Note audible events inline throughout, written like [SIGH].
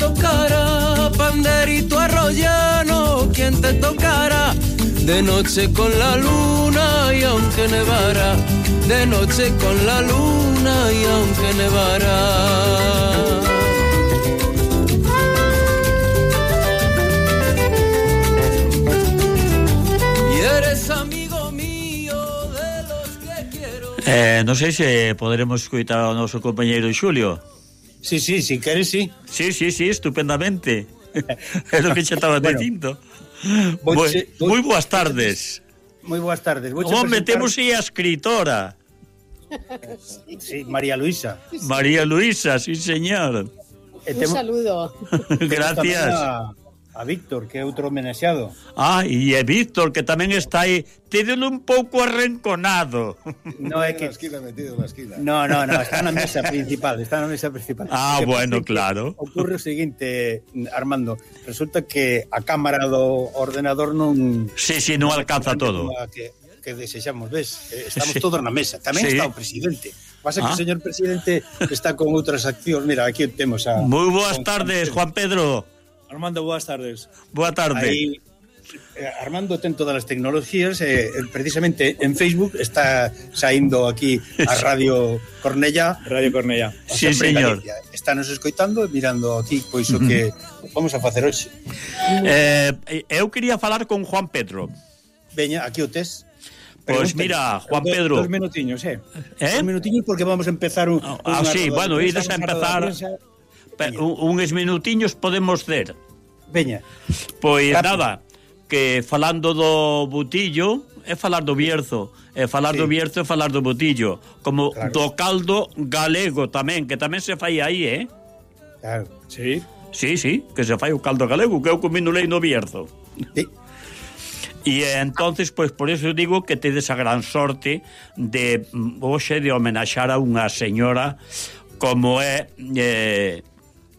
tocará? Panderito arroyano, quien te tocará? De noche con la luna y aunque nevara, de noche con la luna y aunque nevara. Eh, non sei se poderemos escutar ao noso compañeiro Xulio. Sí, sí, si queres, sí. Sí, sí, sí, estupendamente. [LAUGHS] é lo que xa estaba bueno, dicindo. Moi moi boas tardes. Moi boas tardes. Vou Home, presentar... temos aí a escritora. Sí, María Luisa. María Luisa, sí, señor. Un temo... saludo. [LAUGHS] Gracias a Víctor, que é outro homenaxeado. Ah, e é Víctor, que tamén está aí, tídelo un pouco arrinconado. [LAUGHS] No é que... [LAUGHS] Na esquina, metido na esquina. No, no, no, está na mesa principal, está na mesa principal. Ah, que bueno, claro. Ocurre o seguinte, Armando, resulta que a cámara do ordenador non... Sí, sí, non alcanza todo. Que, que desexamos, ves? Eh, estamos sí. todos na mesa. Tamén sí. está o presidente. Pasa que ah. o señor presidente está con outras accións. Mira, aquí temos a... Moi boas tardes, Juan Pedro. Armando, boas tardes. Boa tarde. Aí, eh, Armando ten todas as tecnologías eh, eh, precisamente en Facebook está saindo aquí a Radio Cornella Radio Cornella sí, señor. Estános escoitando e mirando aquí pois o que vamos a facer hoxe eh, eh, Eu quería falar con Juan Pedro Veña, aquí o tes Pois pues mira, Juan Pedro Dos, minutiños, eh? eh? Dos minutiños porque vamos a empezar un, ah, ah, sí, bueno, ides a empezar a uns minutiños podemos ter. Veña. Pois Rápido. nada, que falando do butillo, é falar do Bierzo, é falar sí. do Bierzo é falar do butillo, como claro. do caldo galego tamén, que tamén se fai aí, eh? Claro. Sí. Sí, sí, que se fai o caldo galego, que eu cominulei no Bierzo. Sí. E eh, entonces, pois por eso digo que tedes a gran sorte de mm, hoxe de homenaxar a unha señora como é eh,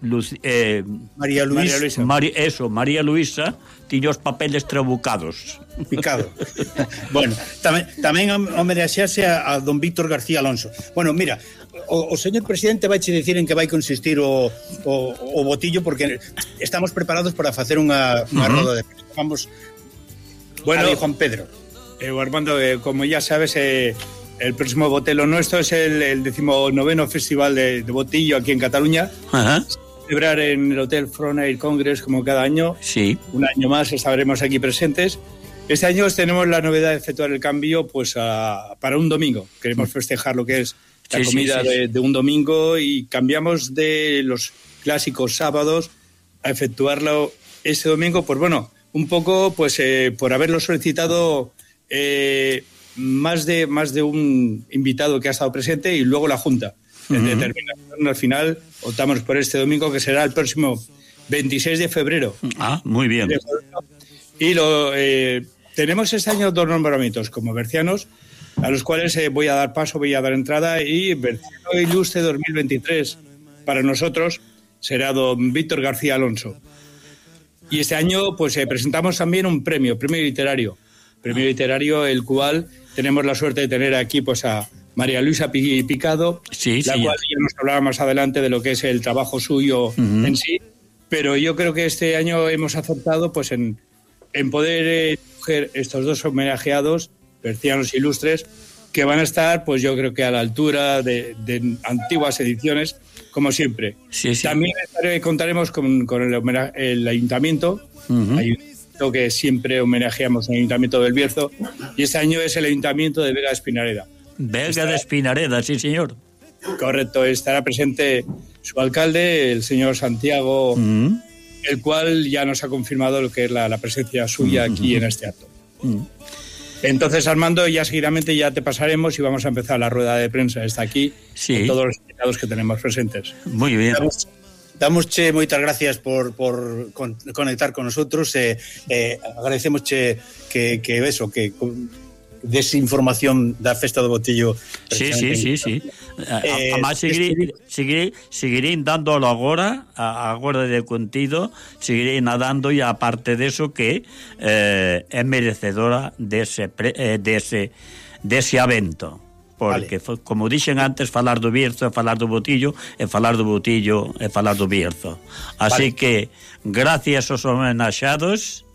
Luci, eh, María Luisa. María Luisa. Mari, eso, María Luisa tiña os papeles trabucados. Picado. [LAUGHS] bueno, tamén, tamén homenaxease a, a don Víctor García Alonso. Bueno, mira, o, o señor presidente vai che dicir en que vai consistir o, o, o botillo porque estamos preparados para facer unha, unha uh -huh. roda de... Vamos, bueno, a Juan Pedro. Eh, Armando, eh, como ya sabes... Eh, el próximo botelo nuestro es el, el decimonoveno festival de, de botillo aquí en Cataluña. Ajá. Celebrar en el Hotel Frontier Congress como cada año. Sí. Un año más estaremos aquí presentes. Este año tenemos la novedad de efectuar el cambio pues a- para un domingo. Queremos festejar lo que es la Sí, sí, comida sí, sí. De, de un domingo y cambiamos de los clásicos sábados a efectuarlo ese domingo. Pues bueno, un poco pues eh, por haberlo solicitado eh, más de más de un invitado que ha estado presente y luego la Junta. En determinación, al final optamos por este domingo que será el próximo 26 de febrero. Ah, muy bien. Y lo, eh, tenemos este año dos nombramientos como bercianos, a los cuales eh, voy a dar paso, voy a dar entrada, y Berciano Ilustre 2023 para nosotros será don Víctor García Alonso. Y este año pues eh, presentamos también un premio, premio literario, premio literario el cual tenemos la suerte de tener aquí pues a María Luisa Pi- Picado, Sí, la sí. cual ya nos hablaba más adelante de lo que es el trabajo suyo en sí, pero yo creo que este año hemos acertado pues en, en poder eh, coger estos dos homenajeados, bercianos ilustres, que van a estar pues yo creo que a la altura de, de antiguas ediciones, como siempre. Sí, sí. También estaré- contaremos con, con el, ayuntamiento, Ujú. ayuntamiento que siempre homenajeamos el ayuntamiento del Bierzo, y este año es el ayuntamiento de Vega Espinareda. Vega de Espinareda, sí, señor. Correcto, estará presente su alcalde, el señor Santiago, mm. el cual ya nos ha confirmado lo que es la, la presencia suya mm. aquí en este acto. Mm. Entonces, Armando, ya seguidamente ya te pasaremos y vamos a empezar la rueda de prensa. Está aquí sí. con todos los invitados que tenemos presentes. Muy bien. Damos, damos che moitas gracias por, por con, conectar con nosotros. Eh, eh, agradecemos che que, que eso, que desinformación da festa do botillo. Sí, sí, sí, sí. Eh, Además, seguiré, seguiré, seguirín dándolo agora, agora de contido, seguiré nadando e aparte deso que eh, é merecedora dese, pre, eh, dese, dese avento. Porque, vale. como dixen antes, falar do Bierzo é falar do Botillo, e falar do Botillo é falar do Bierzo. Así vale. que, gracias aos homenaxados...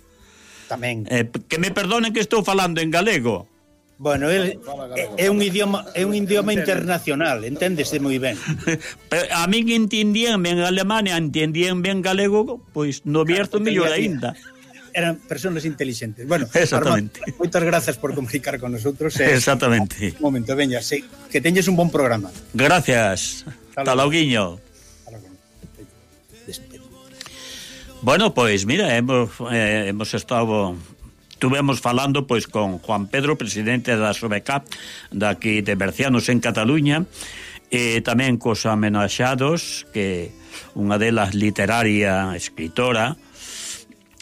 Tamén. Eh, que me perdonen que estou falando en galego Bueno, el, é un idioma é un idioma internacional, enténdese moi ben. [LAUGHS] Pero a min entendían ben alemán e entendían ben galego, pois no vierto mellor aínda. [LAUGHS] Eran personas inteligentes. Bueno, Exactamente. Armando, moitas grazas por comunicar con nosotros. Eh, Exactamente. Un momento, veña, sí, que teñes un bon programa. Gracias. Hasta. Bueno, pois mira, hemos, eh, hemos estado Estuvemos falando pois con Juan Pedro, presidente da SOBECAP daqui de Bercianos en Cataluña, e tamén cos amenaxados, que unha delas literaria escritora,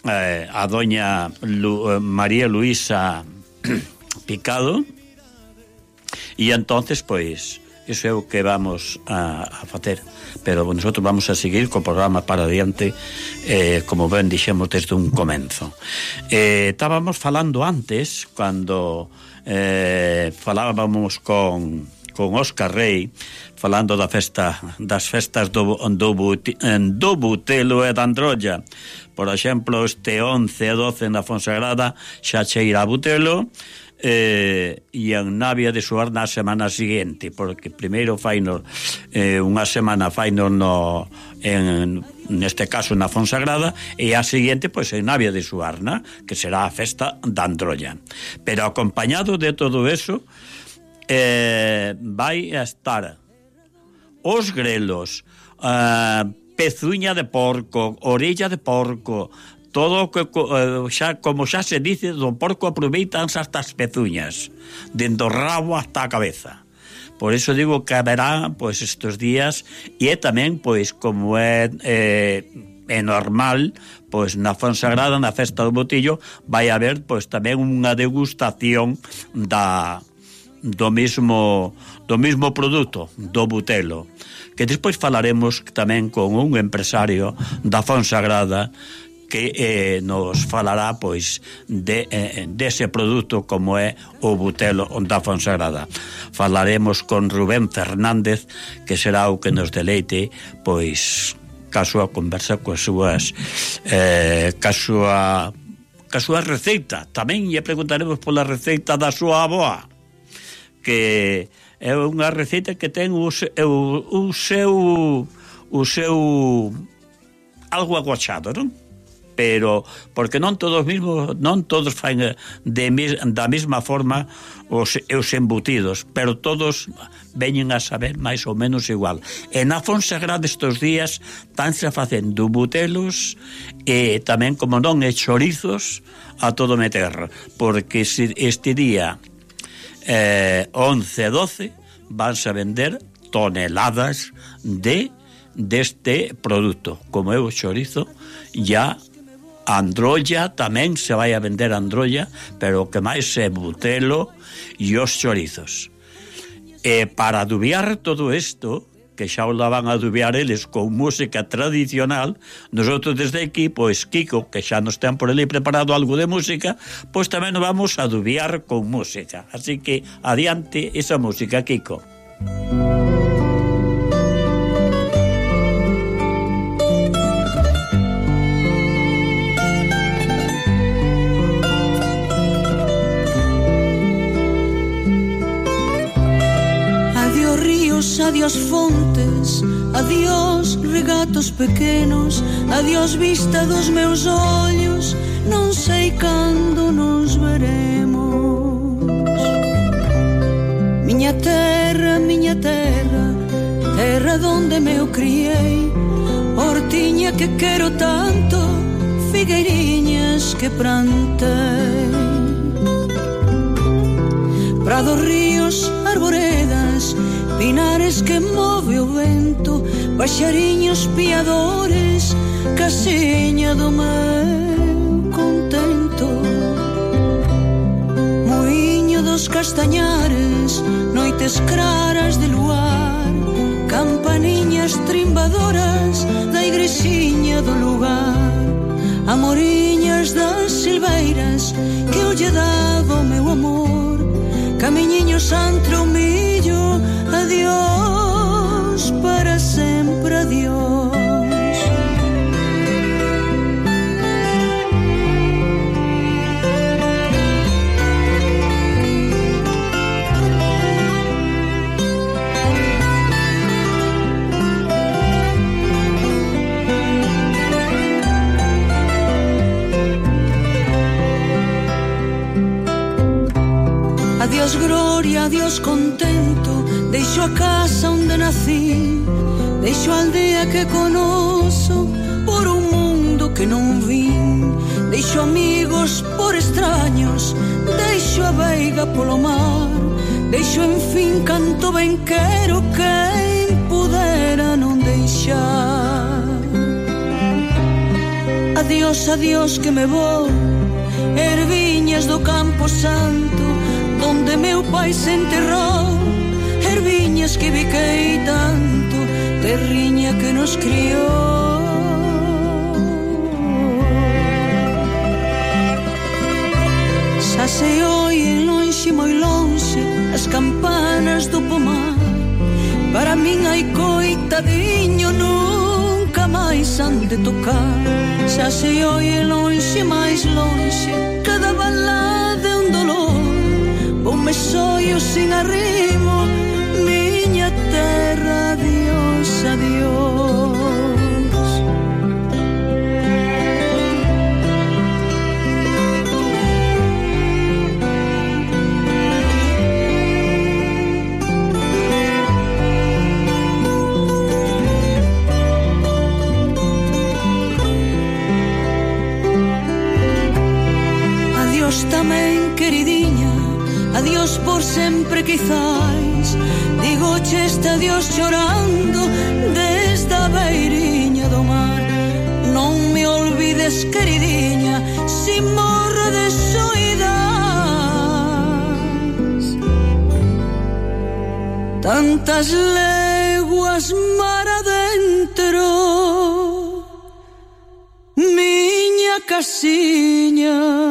eh, a doña Lu, eh, María Luisa Picado, e entonces pois Iso é o que vamos a, a facer. Pero nosotros vamos a seguir co programa para adiante eh, Como ben dixemos desde un comenzo. Eh, Estábamos falando antes Cando eh, falábamos con, con Óscar Rey Falando da festa das festas do, do, do Butelo e da Androlla. Por exemplo, este 11 e 12 na Fonsagrada xa cheira a Butelo eh, e en Navia de Suar na semana seguinte, porque primeiro faino eh, unha semana faino no, en, neste caso na Fonsagrada e a seguinte pois en Navia de Suarna, que será a festa da Androlla. Pero acompañado de todo eso eh, vai a estar os grelos, a eh, pezuña de porco, orella de porco, Todo que, eh, xa, como xa se dice, do porco aproveitan hasta as pezuñas, dendo rabo hasta a cabeza. Por eso digo que haberá pois estes días e é tamén pois como é eh, é normal, pois na Fonsagrada, na festa do Botillo, vai haber pois tamén unha degustación da do mismo do mismo produto, do butelo, que despois falaremos tamén con un empresario da Fonsagrada que eh, nos falará pois de, eh, dese produto como é o butelo da Fonsagrada. Falaremos con Rubén Fernández, que será o que nos deleite pois ca súa conversa coas súas eh, ca súa ca súa receita. Tamén lle preguntaremos pola receita da súa aboa que é unha receita que ten o, o, o seu o seu algo aguachado, non? pero porque non todos mismos, non todos fan eh, de da mesma forma os os embutidos, pero todos veñen a saber máis ou menos igual. En a Fonsagrada estes días tanse facendo butelos e tamén, como non, e chorizos a todo meter, porque este día eh, 11 e 12 vanse a vender toneladas de deste produto, como é o chorizo, ya Androlla tamén se vai a vender androlla, pero o que máis é butelo e os chorizos. E para adubiar todo isto, que xa o van a adubiar eles con música tradicional, nosotros desde aquí, pois Kiko, que xa nos ten por ali preparado algo de música, pois tamén nos vamos a adubiar con música. Así que adiante esa música, Kiko. Música adiós fontes, adiós regatos pequenos, adiós vista dos meus ollos, non sei cando nos veremos. Miña terra, miña terra, terra donde me o criei, hortiña que quero tanto, figueiriñas que plantei. Prados, ríos, arboredas, Pinares que move o vento Paxariños piadores Casiña do meu contento. Moinho dos castañares Noites claras de luar Campaniñas trimbadoras Da igrexiña do lugar. Amoriñas das silveiras Que eu lle daba o meu amor. Camiñiño Santromillo, adiós para sempre, adiós. conozo por un mundo que non vin Deixo amigos por extraños Deixo a veiga polo mar. Deixo en fin canto ben quero Quen pudera non deixar. Adiós, adiós que me vou Erviñas do campo santo Donde meu pai se enterrou. Erviñas que viquei tanto terriña que nos crió. Xa se oien lonxe moi lonxe as campanas do pomar Para min hai coitadiño nunca máis han de tocar. Xa se oie lonxe máis lonxe cada balada é un dolor. Voume soio sin arriba adiós por sempre quizás. Digo che este adiós chorando desde a beiriña do mar. Non me olvides queridinha si morre de soidades. Tantas leguas mar adentro Miña casiña.